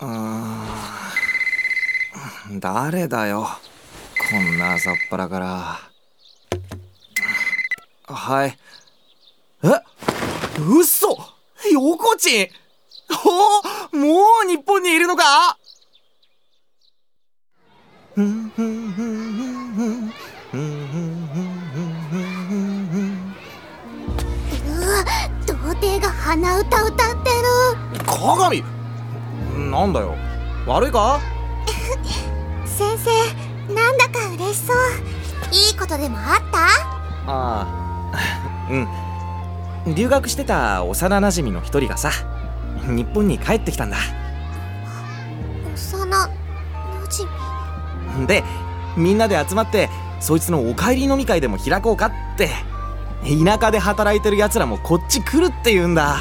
うん。誰だよ。こんな朝っぱらから。はい。え？嘘横地？おおもう日本にいるのか？うわ童貞が鼻歌歌ってる鏡？なんだよ。悪いか？先生なんだか嬉しそう。いいことでもあった？ああ。うん。留学してた幼なじみの一人がさ日本に帰ってきたんだ。幼なじみ？でみんなで集まってそいつのお帰り飲み会でも開こうかって田舎で働いてる奴らもこっち来るって言うんだ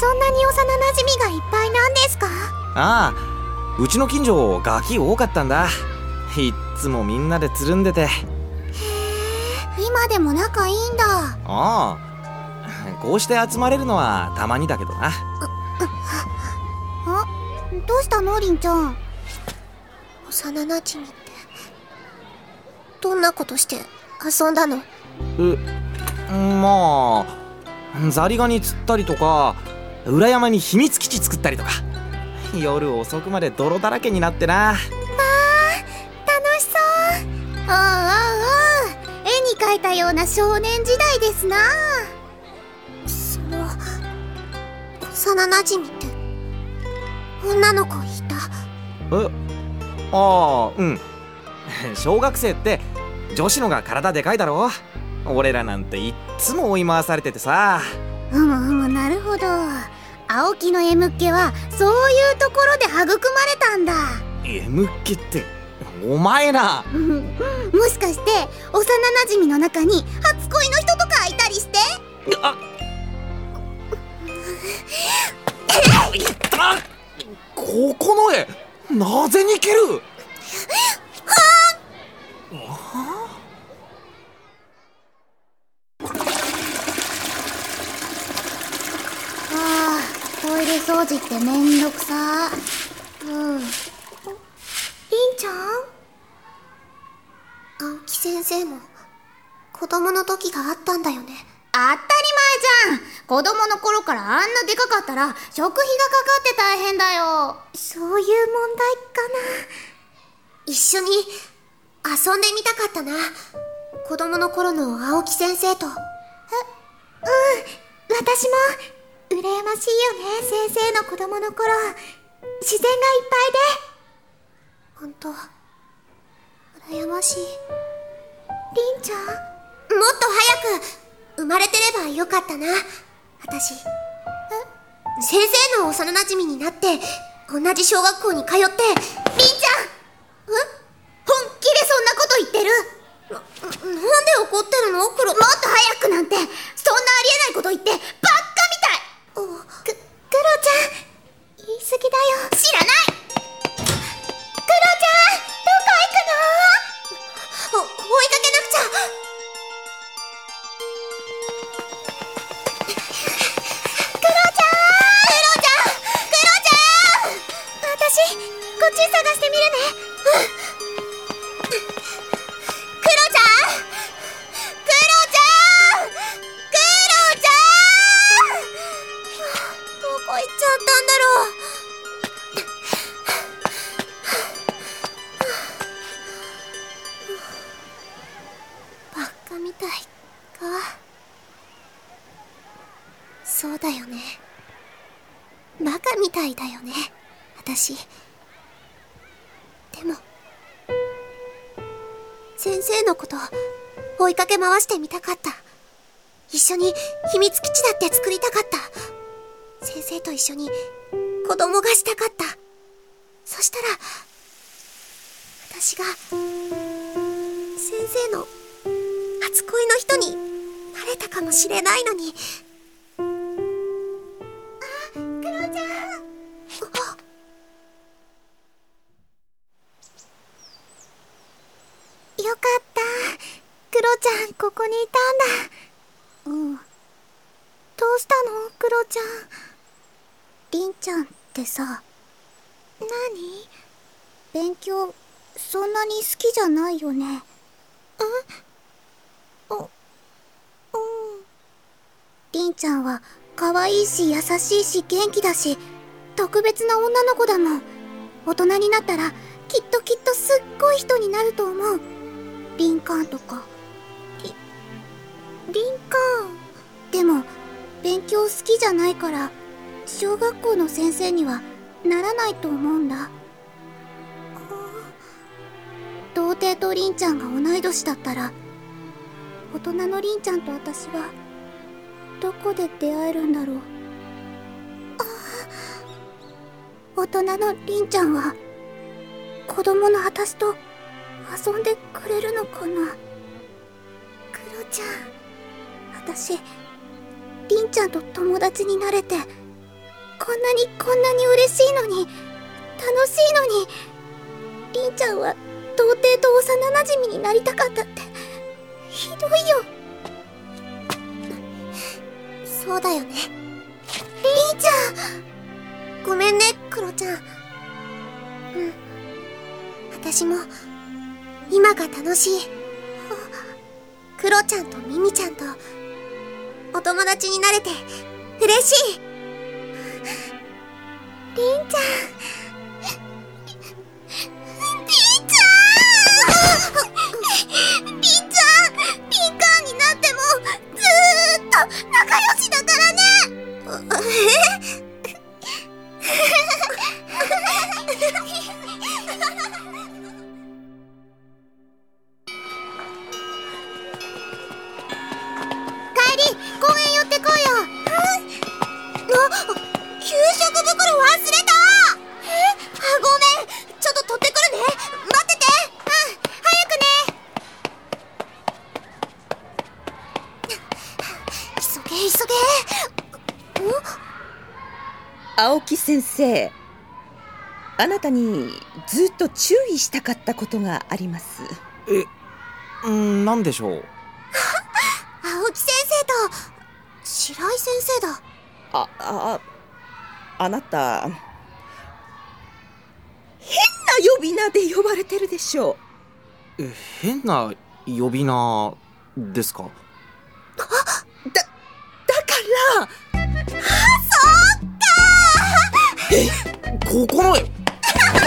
そんなに幼なじみがいっぱいなんですか？ああうちの近所ガキ多かったんだ。いっつもみんなでつるんでて。今でも仲いいんだ。ああこうして集まれるのはたまにだけどな。あどうしたのりんちゃん？幼なじみってどんなことして遊んだの？えまあザリガニ釣ったりとか裏山に秘密基地作ったりとか。夜遅くまで泥だらけになってな。楽しそう。ああああああ絵に描いたような少年時代ですな。その幼なじみって女の子いた？えああうん。小学生って女子のが体でかいだろ。俺らなんていっつも追い回されててさ。うむうむなるほど。青木の M っ気はそういうところで育まれたんだ。M っ気ってお前ら。う んもしかして幼なじみの中に初恋の人とかいたりして？あ あここの絵なぜに蹴るああトイレ掃除ってめんどくさ。うん。りんちゃん？青木先生も子供の時があったんだよね。当たり前じゃん。子供の頃からあんなでかかったら食費がかかって大変だよ。そういう問題かな。一緒に遊んでみたかったな。子供の頃の青木先生と。えうん。私も羨ましいよね先生の子供の頃自然がいっぱいでほんと羨ましいりんちゃんもっと早く生まれてればよかったな私え先生の幼なじみになって同じ小学校に通ってりんちゃんえ本気でそんなこと言ってるななんで怒ってるのクロもっと早くなんてそんなありえないこと言って私でも先生のこと追いかけ回してみたかった。一緒に秘密基地だって作りたかった。先生と一緒に子供がしたかった。そしたら私が先生の初恋の人になれたかもしれないのに。たんだうんどうしたのクロちゃんりんちゃんってさ何？勉強そんなに好きじゃないよね。え？うん。りんちゃんは可愛いし優しいし元気だし特別な女の子だもん。大人になったらきっときっとすっごい人になると思う。リンカーンとか。リリンカーンでも勉強好きじゃないから小学校の先生にはならないと思うんだ。童貞とりんちゃんが同い年だったら大人のりんちゃんと私はどこで出会えるんだろう。大人のりんちゃんは子供の私と遊んでくれるのかな。クロちゃん私りんちゃんと友達になれてこんなにこんなに嬉しいのに楽しいのにりんちゃんは童貞と幼なじみになりたかったってひどいよ。そうだよね。りんちゃん。ごめんねクロちゃん。うん。私も今が楽しい。クロちゃんとミミちゃんとお友達になれて嬉しい。りんちゃん。急げ。青木先生。あなたにずっと注意したかったことがあります。えうん何でしょう？青木先生と白井先生だ。あああなた変な呼び名で呼ばれてるでしょえ変な呼び名ですか？からここの絵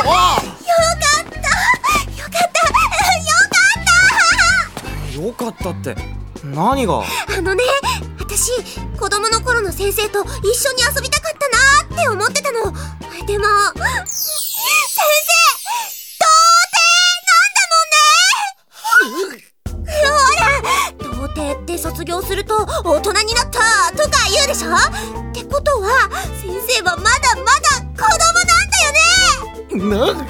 あよかった。よかった。あよかったって。何が？あのね私子供の頃の先生と一緒に遊びたかったなーって思ってたの。でも先生童貞なんだもんね。ほら童貞って卒業すると大人になったとか言うでしょってことは先生はまだまだ子供なんだよね！な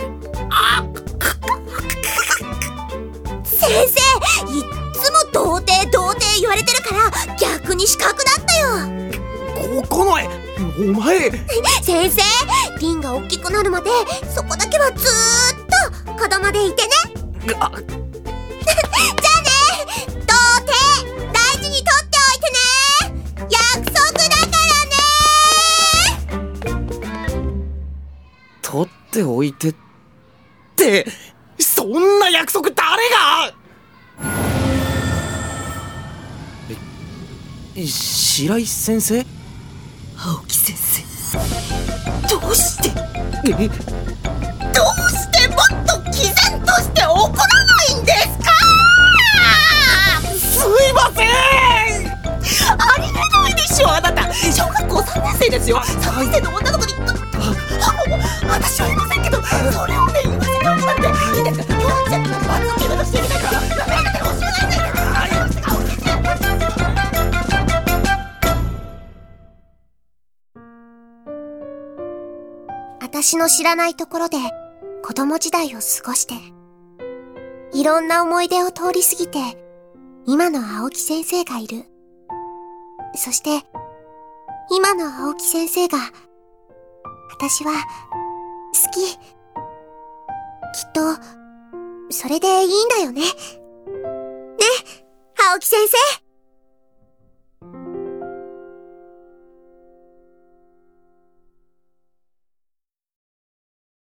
先生いっつも童貞童貞言われてるから逆に資格だったよ！ここの絵お前！先生リンが大きくなるまでそこだけはずーっと子供でいてね取っておいてってそんな約束誰が？え白井先生？青木先生どうして？えどうしてもっと毅然として怒らないんですか？すいません！ありえないでしょあなた。小学校3年生ですよ。3年生の女の子に私の知らないところで子供時代を過ごして、いろんな思い出を通り過ぎて、今の青木先生がいる。そして、今の青木先生が、私は、好き。きっと、それでいいんだよね。ね、青木先生。